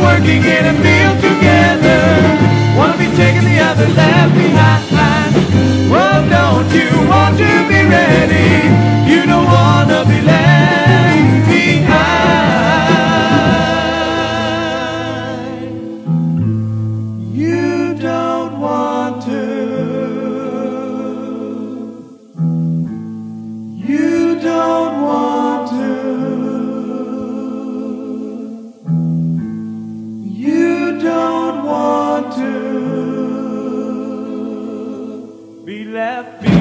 working in a field together. One will be taking the other left behind. left me.